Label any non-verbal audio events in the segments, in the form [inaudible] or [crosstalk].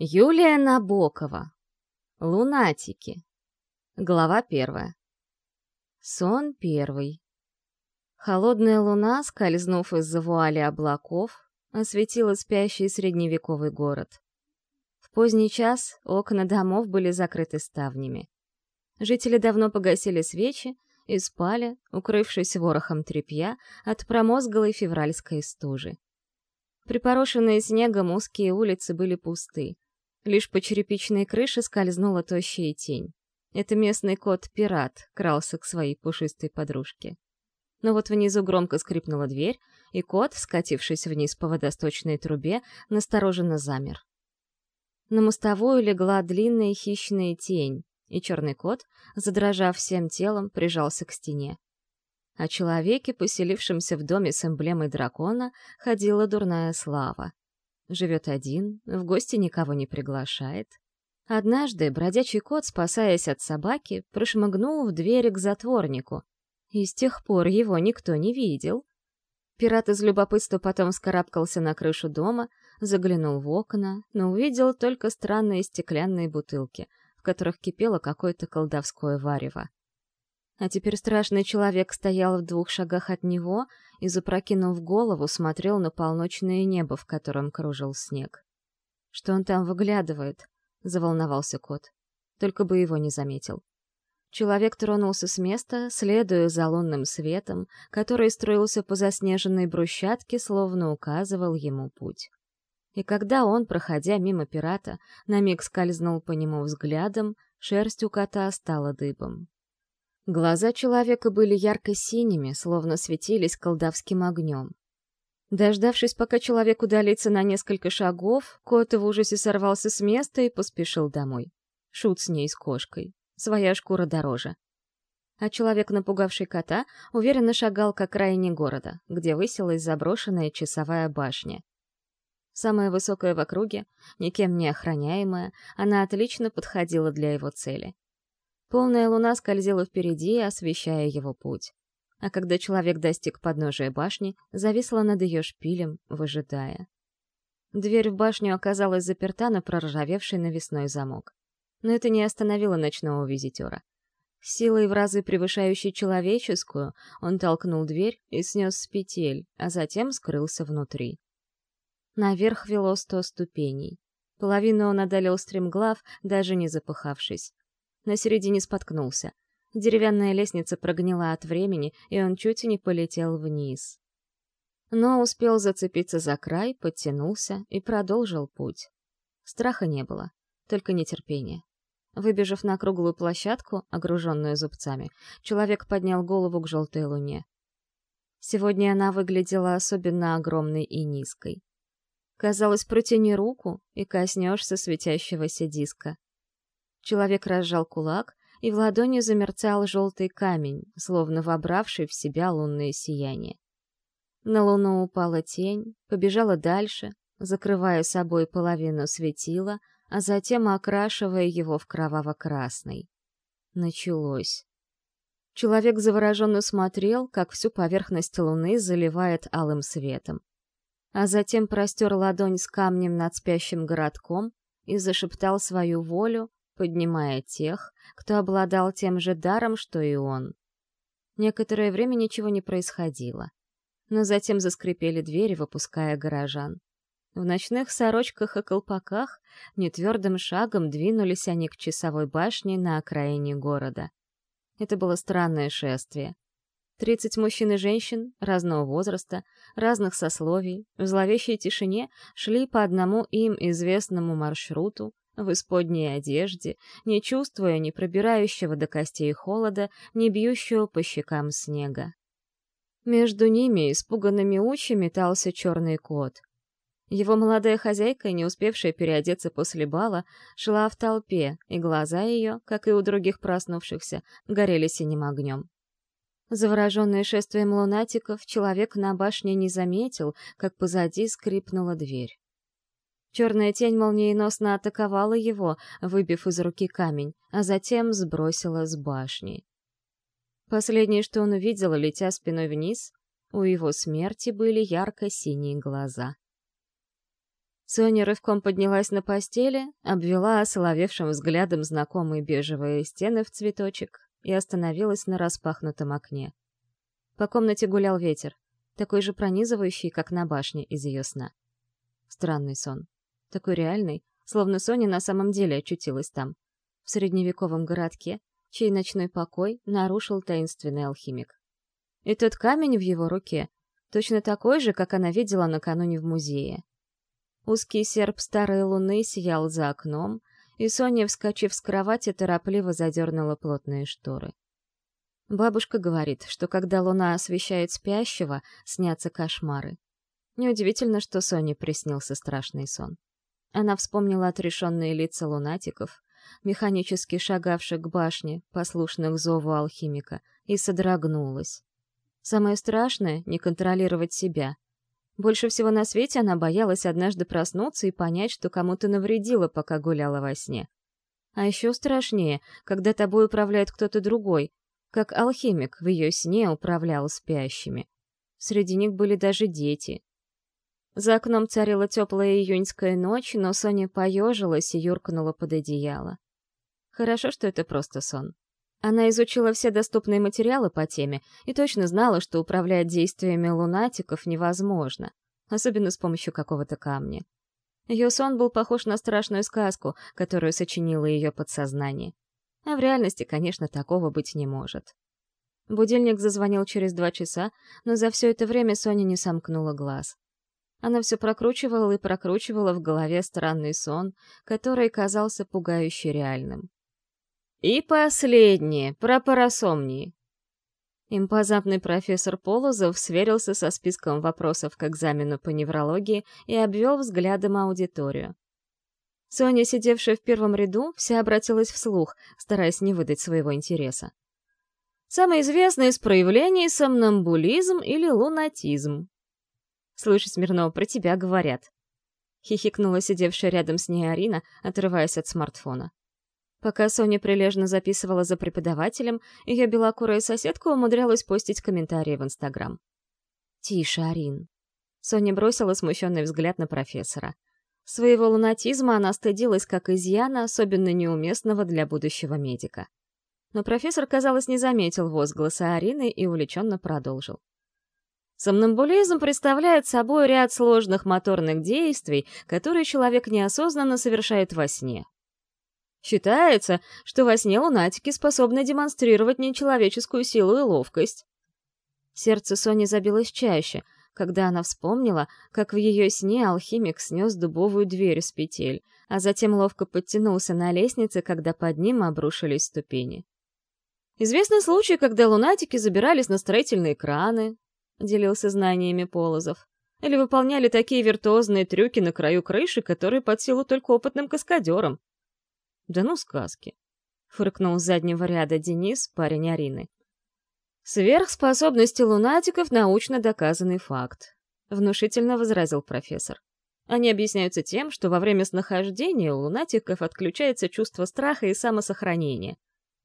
Юлия Набокова. Лунатики. Глава первая. Сон первый. Холодная луна, скользнув из-за вуали облаков, осветила спящий средневековый город. В поздний час окна домов были закрыты ставнями. Жители давно погасили свечи и спали, укрывшись ворохом тряпья от промозглой февральской стужи. Припорошенные снегом узкие улицы были пусты, Лишь по черепичной крыше скользнула тощая тень. Это местный кот-пират крался к своей пушистой подружке. Но вот внизу громко скрипнула дверь, и кот, скатившись вниз по водосточной трубе, настороженно замер. На мостовую легла длинная хищная тень, и черный кот, задрожав всем телом, прижался к стене. О человеке, поселившемся в доме с эмблемой дракона, ходила дурная слава. Живет один, в гости никого не приглашает. Однажды бродячий кот, спасаясь от собаки, прошмыгнул в дверь к затворнику, и с тех пор его никто не видел. Пират из любопытства потом скарабкался на крышу дома, заглянул в окна, но увидел только странные стеклянные бутылки, в которых кипело какое-то колдовское варево. А теперь страшный человек стоял в двух шагах от него и, запрокинув голову, смотрел на полночное небо, в котором кружил снег. «Что он там выглядывает?» — заволновался кот. Только бы его не заметил. Человек тронулся с места, следуя за лунным светом, который строился по заснеженной брусчатке, словно указывал ему путь. И когда он, проходя мимо пирата, на миг скользнул по нему взглядом, шерсть у кота стала дыбом. Глаза человека были ярко-синими, словно светились колдовским огнем. Дождавшись, пока человек удалится на несколько шагов, кот в ужасе сорвался с места и поспешил домой. Шут с ней с кошкой. Своя шкура дороже. А человек, напугавший кота, уверенно шагал к окраине города, где высилась заброшенная часовая башня. Самая высокая в округе, никем не охраняемая, она отлично подходила для его цели. Полная луна скользила впереди, освещая его путь. А когда человек достиг подножия башни, зависла над ее шпилем, выжидая. Дверь в башню оказалась заперта на проржавевший навесной замок. Но это не остановило ночного визитера. Силой в разы превышающей человеческую, он толкнул дверь и снес с петель, а затем скрылся внутри. Наверх вело сто ступеней. Половину он одолел стремглав, даже не запыхавшись на середине споткнулся. Деревянная лестница прогнила от времени, и он чуть не полетел вниз. Но успел зацепиться за край, подтянулся и продолжил путь. Страха не было, только нетерпение. Выбежав на круглую площадку, огруженную зубцами, человек поднял голову к желтой луне. Сегодня она выглядела особенно огромной и низкой. Казалось, протяни руку и коснешься светящегося диска. Человек разжал кулак, и в ладони замерцал желтый камень, словно вобравший в себя лунное сияние. На луну упала тень, побежала дальше, закрывая собой половину светила, а затем окрашивая его в кроваво-красный. Началось. Человек завороженно смотрел, как всю поверхность луны заливает алым светом. А затем простер ладонь с камнем над спящим городком и зашептал свою волю, поднимая тех, кто обладал тем же даром, что и он. Некоторое время ничего не происходило. Но затем заскрипели двери, выпуская горожан. В ночных сорочках и колпаках нетвердым шагом двинулись они к часовой башне на окраине города. Это было странное шествие. Тридцать мужчин и женщин разного возраста, разных сословий, в зловещей тишине шли по одному им известному маршруту, в исподней одежде, не чувствуя ни пробирающего до костей холода, ни бьющего по щекам снега. Между ними, испуганными учи, метался черный кот. Его молодая хозяйка, не успевшая переодеться после бала, шла в толпе, и глаза ее, как и у других проснувшихся, горели синим огнем. Завороженный шествием лунатиков, человек на башне не заметил, как позади скрипнула дверь. Черная тень молниеносно атаковала его, выбив из руки камень, а затем сбросила с башни. Последнее, что он увидел, летя спиной вниз, у его смерти были ярко-синие глаза. Соня рывком поднялась на постели, обвела осоловевшим взглядом знакомые бежевые стены в цветочек и остановилась на распахнутом окне. По комнате гулял ветер, такой же пронизывающий, как на башне из ее сна. Странный сон. Такой реальный, словно Соня на самом деле очутилась там, в средневековом городке, чей ночной покой нарушил таинственный алхимик. И тот камень в его руке точно такой же, как она видела накануне в музее. Узкий серп старой луны сиял за окном, и Соня, вскочив с кровати, торопливо задернула плотные шторы. Бабушка говорит, что когда луна освещает спящего, снятся кошмары. Неудивительно, что Соне приснился страшный сон. Она вспомнила отрешенные лица лунатиков, механически шагавших к башне, послушных зову алхимика, и содрогнулась. Самое страшное — не контролировать себя — больше всего на свете она боялась однажды проснуться и понять, что кому-то навредила, пока гуляла во сне. А еще страшнее, когда тобой управляет кто-то другой, как алхимик в ее сне управлял спящими. Среди них были даже дети. За окном царила теплая июньская ночь, но Соня поежилась и юркнула под одеяло. Хорошо, что это просто сон. Она изучила все доступные материалы по теме и точно знала, что управлять действиями лунатиков невозможно, особенно с помощью какого-то камня. Ее сон был похож на страшную сказку, которую сочинило ее подсознание. А в реальности, конечно, такого быть не может. Будильник зазвонил через два часа, но за все это время Соня не сомкнула глаз. Она все прокручивала и прокручивала в голове странный сон, который казался пугающе реальным. И последнее, про парасомнии. Импозантный профессор Полозов сверился со списком вопросов к экзамену по неврологии и обвел взглядом аудиторию. Соня, сидевшая в первом ряду, вся обратилась вслух, стараясь не выдать своего интереса. Самое известное из проявлений — сомнамбулизм или лунатизм. «Слышь, Смирнова, про тебя говорят», — хихикнула сидевшая рядом с ней Арина, отрываясь от смартфона. Пока Соня прилежно записывала за преподавателем, ее белокурая соседка умудрялась постить комментарии в Инстаграм. «Тише, Арин». Соня бросила смущенный взгляд на профессора. Своего лунатизма она стыдилась как изъяна, особенно неуместного для будущего медика. Но профессор, казалось, не заметил возгласа Арины и увлеченно продолжил. Сомнамбулизм представляет собой ряд сложных моторных действий, которые человек неосознанно совершает во сне, Считается, что во сне лунатики способны демонстрировать нечеловеческую силу и ловкость. Сердце Сони забилось чаще, когда она вспомнила, как в ее сне алхимик снес дубовую дверь с петель, а затем ловко подтянулся на лестнице, когда под ним обрушились ступени. Известны случаи, когда лунатики забирались на строительные краны, делился знаниями Полозов, или выполняли такие виртуозные трюки на краю крыши, которые под силу только опытным каскадерам. Да ну сказки. Фыркнул с заднего ряда Денис, парень Арины. Сверхспособности лунатиков — научно доказанный факт. Внушительно возразил профессор. Они объясняются тем, что во время снахождения у лунатиков отключается чувство страха и самосохранения.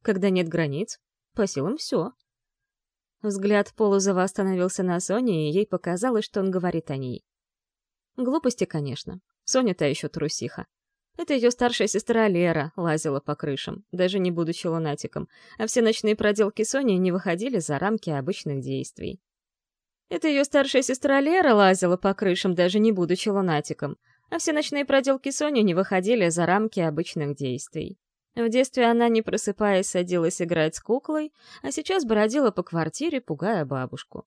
Когда нет границ, по силам все. Взгляд Полозова остановился на Соне, и ей показалось, что он говорит о ней. Глупости, конечно. Соня-то еще трусиха. Это ее старшая сестра Лера лазила по крышам, даже не будучи лунатиком, а все ночные проделки Сони не выходили за рамки обычных действий. Это ее старшая сестра Лера лазила по крышам, даже не будучи лунатиком, а все ночные проделки Сони не выходили за рамки обычных действий. В детстве она, не просыпаясь, садилась играть с куклой, а сейчас бродила по квартире, пугая бабушку.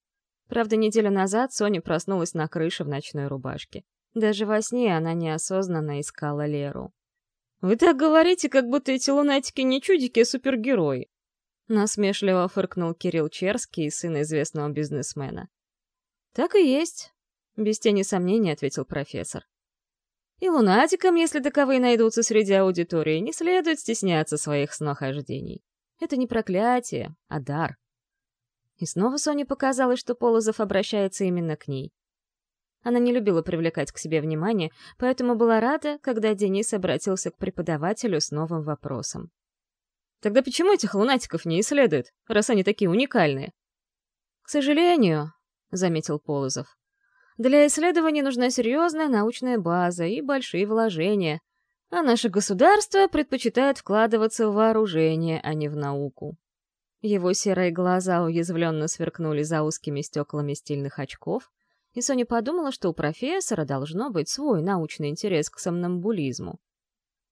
Правда, неделю назад Соня проснулась на крыше в ночной рубашке. Даже во сне она неосознанно искала Леру. «Вы так говорите, как будто эти лунатики не чудики, а супергерои!» Насмешливо фыркнул Кирилл Черский, сын известного бизнесмена. «Так и есть», — без тени сомнений ответил профессор. «И лунатикам, если таковые найдутся среди аудитории, не следует стесняться своих снохождений. Это не проклятие, а дар». И снова Соне показалось, что Полозов обращается именно к ней. Она не любила привлекать к себе внимание, поэтому была рада, когда Денис обратился к преподавателю с новым вопросом. «Тогда почему этих лунатиков не исследуют, раз они такие уникальные?» «К сожалению», — заметил Полозов, Для исследований нужна серьезная научная база и большие вложения, а наше государство предпочитает вкладываться в вооружение, а не в науку. Его серые глаза уязвленно сверкнули за узкими стеклами стильных очков, и Соня подумала, что у профессора должно быть свой научный интерес к сомнамбулизму.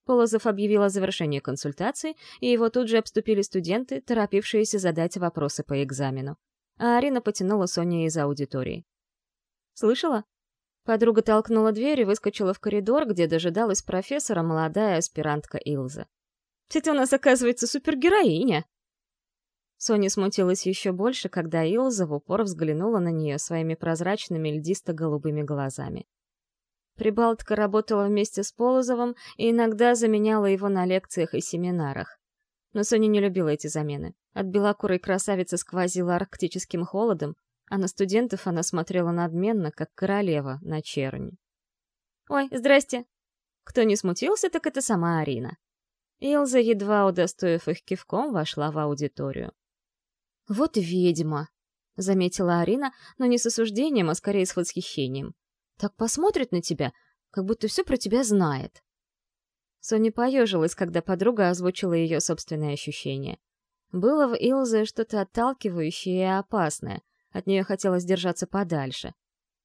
Полозов объявил о завершении консультации, и его тут же обступили студенты, торопившиеся задать вопросы по экзамену. А Арина потянула Соню из аудитории. «Слышала?» Подруга толкнула дверь и выскочила в коридор, где дожидалась профессора молодая аспирантка Илза. «Ты у нас, оказывается, супергероиня!» Соня смутилась еще больше, когда Илза в упор взглянула на нее своими прозрачными льдисто-голубыми глазами. Прибалтка работала вместе с Полозовым и иногда заменяла его на лекциях и семинарах. Но Соня не любила эти замены. От белокурой красавицы сквозила арктическим холодом, а на студентов она смотрела надменно, как королева на чернь. «Ой, здрасте!» Кто не смутился, так это сама Арина. Илза, едва удостоив их кивком, вошла в аудиторию. «Вот ведьма!» — заметила Арина, но не с осуждением, а скорее с восхищением. «Так посмотрит на тебя, как будто все про тебя знает». Соня поежилась, когда подруга озвучила ее собственные ощущения. Было в Илзе что-то отталкивающее и опасное, от нее хотелось держаться подальше.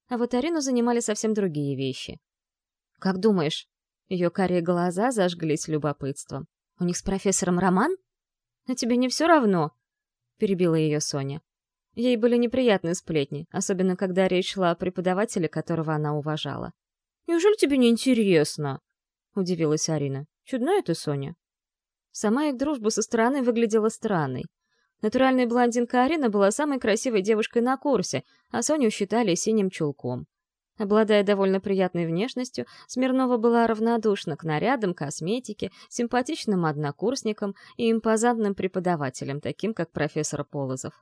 А вот Арину занимали совсем другие вещи. «Как думаешь?» Ее карие глаза зажглись любопытством. «У них с профессором роман?» «А тебе не все равно?» перебила ее Соня. Ей были неприятны сплетни, особенно когда речь шла о преподавателе, которого она уважала. «Неужели тебе не интересно?» — удивилась Арина. «Чудная ты, Соня». Сама их дружба со стороны выглядела странной. Натуральная блондинка Арина была самой красивой девушкой на курсе, а Соню считали синим чулком. Обладая довольно приятной внешностью, Смирнова была равнодушна к нарядам, косметике, симпатичным однокурсникам и импозантным преподавателям, таким как профессор Полозов.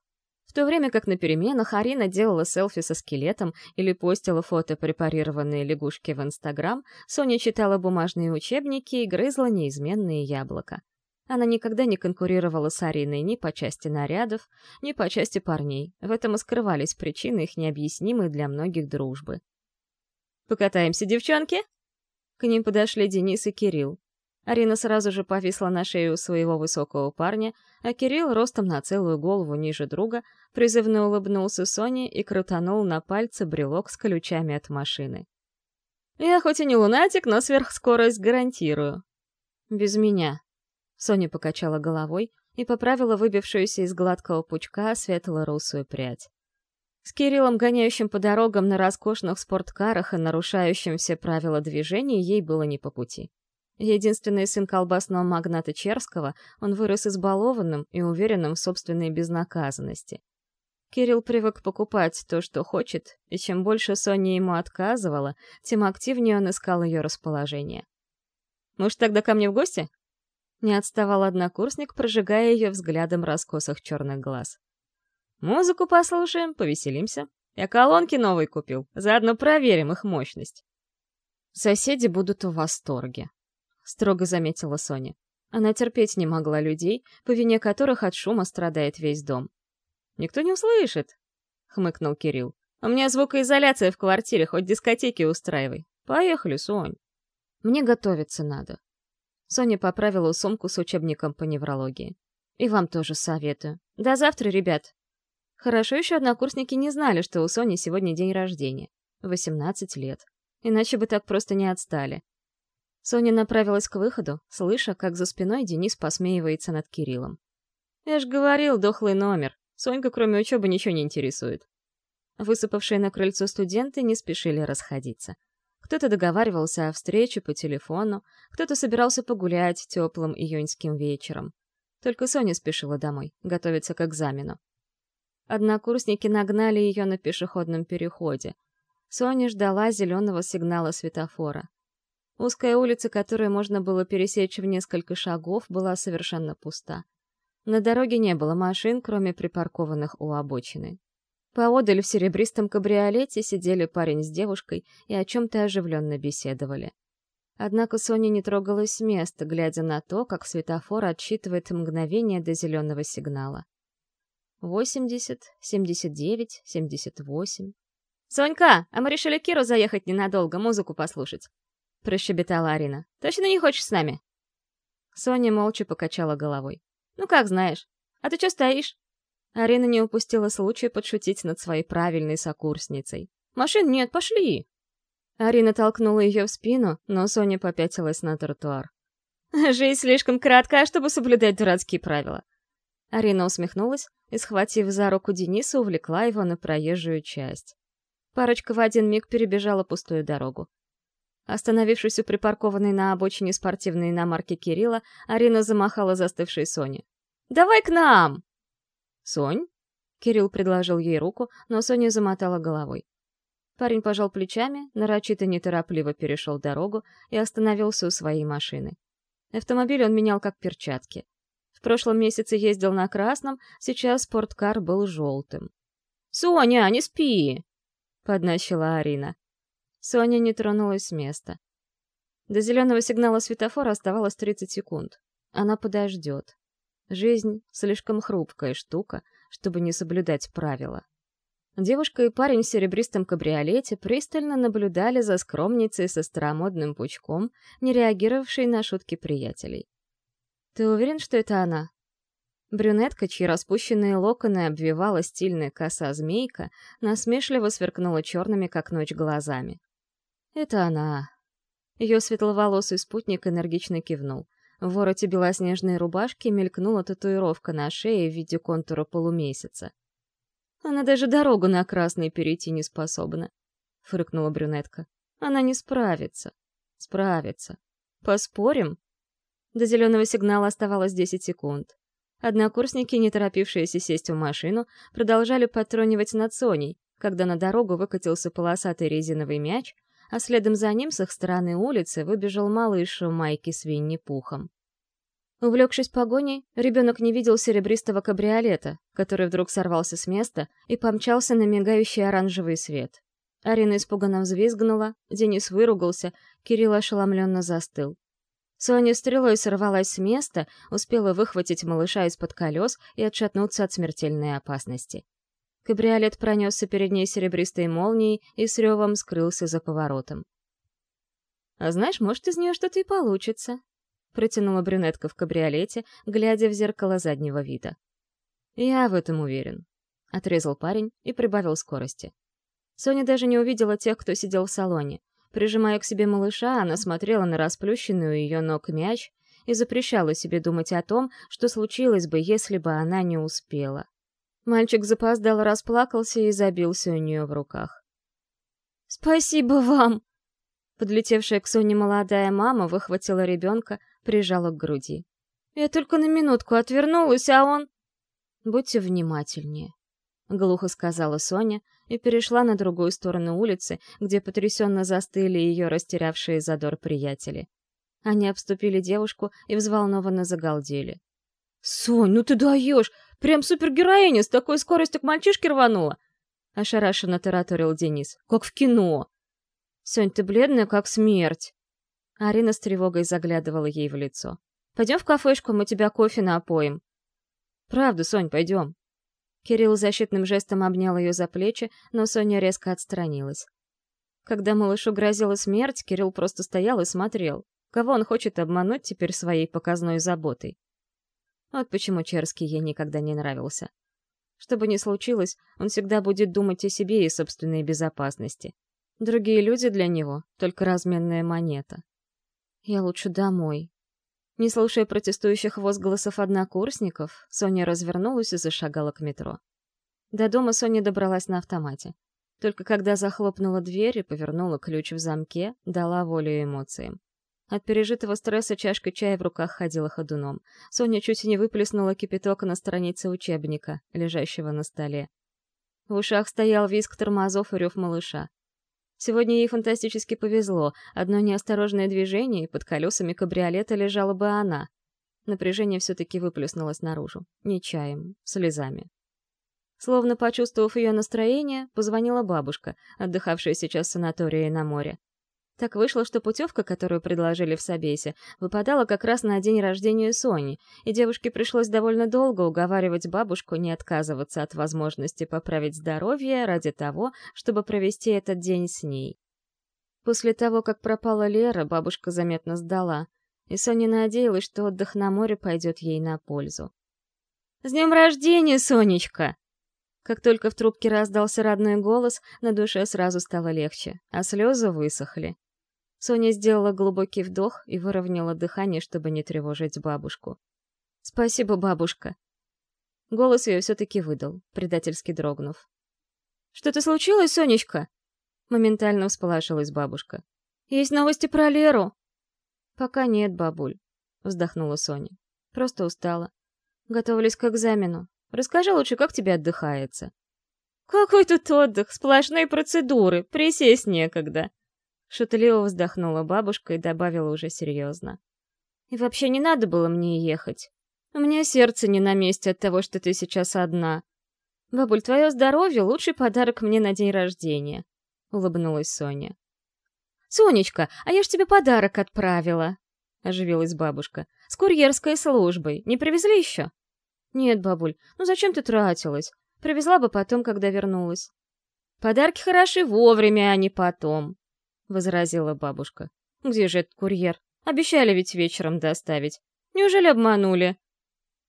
В то время как на переменах Арина делала селфи со скелетом или постила фото препарированные лягушки в Инстаграм, Соня читала бумажные учебники и грызла неизменные яблока. Она никогда не конкурировала с Ариной ни по части нарядов, ни по части парней. В этом и скрывались причины их необъяснимой для многих дружбы. «Покатаемся, девчонки?» К ним подошли Денис и Кирилл. Арина сразу же повисла на шею своего высокого парня, а Кирилл, ростом на целую голову ниже друга, призывно улыбнулся Соне и крутанул на пальце брелок с ключами от машины. «Я хоть и не лунатик, но сверхскорость гарантирую». «Без меня». Соня покачала головой и поправила выбившуюся из гладкого пучка светло-русую прядь. С Кириллом, гоняющим по дорогам на роскошных спорткарах и нарушающим все правила движения, ей было не по пути. Единственный сын колбасного магната Черского, он вырос избалованным и уверенным в собственной безнаказанности. Кирилл привык покупать то, что хочет, и чем больше Соня ему отказывала, тем активнее он искал ее расположение. «Может, тогда ко мне в гости?» Не отставал однокурсник, прожигая ее взглядом раскосых черных глаз. Музыку послушаем, повеселимся. Я колонки новые купил, заодно проверим их мощность. Соседи будут в восторге, строго заметила Соня. Она терпеть не могла людей, по вине которых от шума страдает весь дом. «Никто не услышит», — хмыкнул Кирилл. «У меня звукоизоляция в квартире, хоть дискотеки устраивай. Поехали, Сонь». «Мне готовиться надо». Соня поправила сумку с учебником по неврологии. «И вам тоже советую. До завтра, ребят. Хорошо еще однокурсники не знали, что у Сони сегодня день рождения. 18 лет. Иначе бы так просто не отстали. Соня направилась к выходу, слыша, как за спиной Денис посмеивается над Кириллом. «Я ж говорил, дохлый номер. Сонька кроме учебы ничего не интересует». Высыпавшие на крыльцо студенты не спешили расходиться. Кто-то договаривался о встрече по телефону, кто-то собирался погулять теплым июньским вечером. Только Соня спешила домой, готовиться к экзамену. Однокурсники нагнали ее на пешеходном переходе. Соня ждала зеленого сигнала светофора. Узкая улица, которую можно было пересечь в несколько шагов, была совершенно пуста. На дороге не было машин, кроме припаркованных у обочины. Поодаль в серебристом кабриолете сидели парень с девушкой и о чем-то оживленно беседовали. Однако Соня не трогалась с места, глядя на то, как светофор отсчитывает мгновение до зеленого сигнала. Восемьдесят, семьдесят девять, семьдесят восемь. «Сонька, а мы решили Киру заехать ненадолго, музыку послушать», — прощебетала Арина. «Точно не хочешь с нами?» Соня молча покачала головой. «Ну, как знаешь. А ты что стоишь?» Арина не упустила случая подшутить над своей правильной сокурсницей. «Машин нет, пошли!» Арина толкнула ее в спину, но Соня попятилась на тротуар. [laughs] «Жизнь слишком коротка, чтобы соблюдать дурацкие правила». Арина усмехнулась и, схватив за руку Дениса, увлекла его на проезжую часть. Парочка в один миг перебежала пустую дорогу. Остановившись у припаркованной на обочине спортивной иномарки Кирилла, Арина замахала застывшей Соне. «Давай к нам!» «Сонь?» Кирилл предложил ей руку, но Соня замотала головой. Парень пожал плечами, нарочито неторопливо перешел дорогу и остановился у своей машины. Автомобиль он менял как перчатки. В прошлом месяце ездил на красном, сейчас спорткар был желтым. «Соня, не спи!» — подначила Арина. Соня не тронулась с места. До зеленого сигнала светофора оставалось 30 секунд. Она подождет. Жизнь — слишком хрупкая штука, чтобы не соблюдать правила. Девушка и парень в серебристом кабриолете пристально наблюдали за скромницей со старомодным пучком, не реагировавшей на шутки приятелей. «Ты уверен, что это она?» Брюнетка, чьи распущенные локоны обвивала стильная коса-змейка, насмешливо сверкнула черными, как ночь, глазами. «Это она». Ее светловолосый спутник энергично кивнул. В вороте белоснежной рубашки мелькнула татуировка на шее в виде контура полумесяца. Она даже дорогу на красный перейти не способна, — фыркнула брюнетка. Она не справится. Справится. Поспорим? До зеленого сигнала оставалось 10 секунд. Однокурсники, не торопившиеся сесть в машину, продолжали патронивать над Соней, когда на дорогу выкатился полосатый резиновый мяч, а следом за ним с их стороны улицы выбежал малыш в майке с Винни-Пухом. Увлекшись погоней, ребенок не видел серебристого кабриолета, который вдруг сорвался с места и помчался на мигающий оранжевый свет. Арина испуганно взвизгнула, Денис выругался, Кирилл ошеломленно застыл. Соня стрелой сорвалась с места, успела выхватить малыша из-под колес и отшатнуться от смертельной опасности. Кабриолет пронесся перед ней серебристой молнией и с ревом скрылся за поворотом. «А знаешь, может, из нее что-то и получится», протянула брюнетка в кабриолете, глядя в зеркало заднего вида. «Я в этом уверен», — отрезал парень и прибавил скорости. Соня даже не увидела тех, кто сидел в салоне. Прижимая к себе малыша, она смотрела на расплющенную ее ног мяч и запрещала себе думать о том, что случилось бы, если бы она не успела. Мальчик запоздал, расплакался и забился у нее в руках. «Спасибо вам!» Подлетевшая к Соне молодая мама выхватила ребенка, прижала к груди. «Я только на минутку отвернулась, а он...» «Будьте внимательнее», — глухо сказала Соня и перешла на другую сторону улицы, где потрясенно застыли ее растерявшие задор приятели. Они обступили девушку и взволнованно загалдели. «Сонь, ну ты даешь! Прям супергероиня с такой скоростью к мальчишке рванула!» Ошарашенно тараторил Денис. «Как в кино!» «Сонь, ты бледная, как смерть!» Арина с тревогой заглядывала ей в лицо. «Пойдем в кафешку, мы тебя кофе напоим». «Правда, Сонь, пойдем». Кирилл защитным жестом обнял ее за плечи, но Соня резко отстранилась. Когда малышу грозила смерть, Кирилл просто стоял и смотрел. Кого он хочет обмануть теперь своей показной заботой? Вот почему Черский ей никогда не нравился. Что бы ни случилось, он всегда будет думать о себе и собственной безопасности. Другие люди для него — только разменная монета. Я лучше домой. Не слушая протестующих возгласов однокурсников, Соня развернулась и зашагала к метро. До дома Соня добралась на автомате. Только когда захлопнула дверь и повернула ключ в замке, дала волю эмоциям. От пережитого стресса чашка чая в руках ходила ходуном. Соня чуть не выплеснула кипяток на странице учебника, лежащего на столе. В ушах стоял визг тормозов и рев малыша. Сегодня ей фантастически повезло. Одно неосторожное движение, и под колесами кабриолета лежала бы она. Напряжение все-таки выплеснулось наружу. Не чаем, слезами. Словно почувствовав ее настроение, позвонила бабушка, отдыхавшая сейчас в санатории на море. Так вышло, что путевка, которую предложили в Собесе, выпадала как раз на день рождения Сони, и девушке пришлось довольно долго уговаривать бабушку не отказываться от возможности поправить здоровье ради того, чтобы провести этот день с ней. После того, как пропала Лера, бабушка заметно сдала, и Соня надеялась, что отдых на море пойдет ей на пользу. «С днем рождения, Сонечка!» Как только в трубке раздался родной голос, на душе сразу стало легче, а слезы высохли. Соня сделала глубокий вдох и выровняла дыхание, чтобы не тревожить бабушку. «Спасибо, бабушка». Голос ее все-таки выдал, предательски дрогнув. «Что-то случилось, Сонечка?» Моментально всполошилась бабушка. «Есть новости про Леру?» «Пока нет, бабуль», — вздохнула Соня. «Просто устала. Готовились к экзамену. Расскажи лучше, как тебе отдыхается». «Какой тут отдых? Сплошные процедуры. Присесть некогда», Шутливо вздохнула бабушка и добавила уже серьезно. «И вообще не надо было мне ехать. У меня сердце не на месте от того, что ты сейчас одна. Бабуль, твое здоровье — лучший подарок мне на день рождения», — улыбнулась Соня. «Сонечка, а я ж тебе подарок отправила», — оживилась бабушка. «С курьерской службой. Не привезли еще?» «Нет, бабуль, ну зачем ты тратилась? Привезла бы потом, когда вернулась». «Подарки хороши вовремя, а не потом», — возразила бабушка. «Где же этот курьер? Обещали ведь вечером доставить. Неужели обманули?»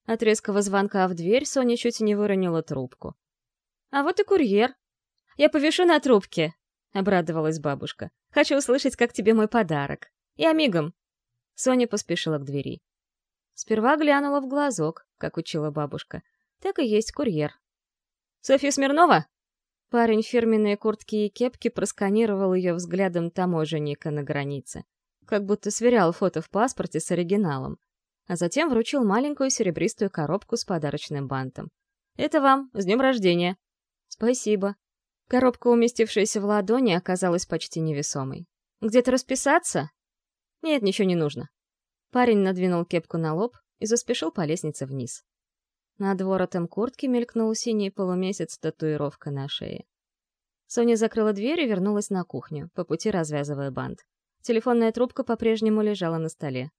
От резкого звонка в дверь Соня чуть не выронила трубку. «А вот и курьер. Я повешу на трубке», — обрадовалась бабушка. «Хочу услышать, как тебе мой подарок. Я мигом». Соня поспешила к двери. Сперва глянула в глазок, как учила бабушка. Так и есть курьер. «Софья Смирнова?» Парень в фирменной куртке и кепке просканировал ее взглядом таможенника на границе. Как будто сверял фото в паспорте с оригиналом. А затем вручил маленькую серебристую коробку с подарочным бантом. «Это вам, с днем рождения!» «Спасибо». Коробка, уместившаяся в ладони, оказалась почти невесомой. «Где-то расписаться?» «Нет, ничего не нужно». Парень надвинул кепку на лоб и заспешил по лестнице вниз. Над воротом куртки мелькнул синий полумесяц татуировка на шее. Соня закрыла дверь и вернулась на кухню, по пути развязывая бант. Телефонная трубка по-прежнему лежала на столе.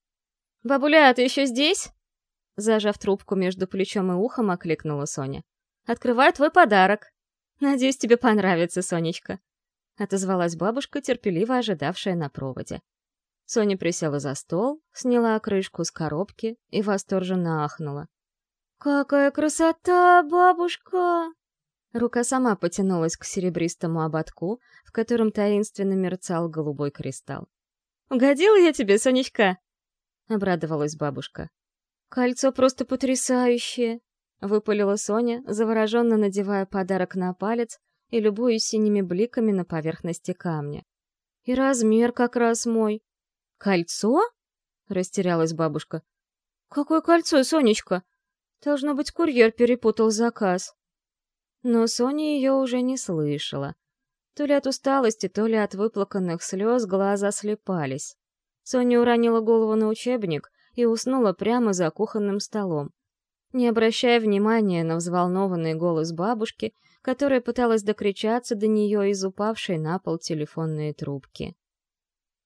«Бабуля, ты еще здесь?» Зажав трубку между плечом и ухом, окликнула Соня. «Открываю твой подарок. Надеюсь, тебе понравится, Сонечка». Отозвалась бабушка, терпеливо ожидавшая на проводе. Соня присела за стол, сняла крышку с коробки и восторженно ахнула. «Какая красота, бабушка!» Рука сама потянулась к серебристому ободку, в котором таинственно мерцал голубой кристалл. «Угодила я тебе, Сонечка?» — обрадовалась бабушка. «Кольцо просто потрясающее!» — выпалила Соня, завороженно надевая подарок на палец и любуясь синими бликами на поверхности камня. «И размер как раз мой». «Кольцо?» — растерялась бабушка. «Какое кольцо, Сонечка? Должно быть, курьер перепутал заказ. Но Соня ее уже не слышала. То ли от усталости, то ли от выплаканных слез глаза слепались. Соня уронила голову на учебник и уснула прямо за кухонным столом, не обращая внимания на взволнованный голос бабушки, которая пыталась докричаться до нее из упавшей на пол телефонной трубки.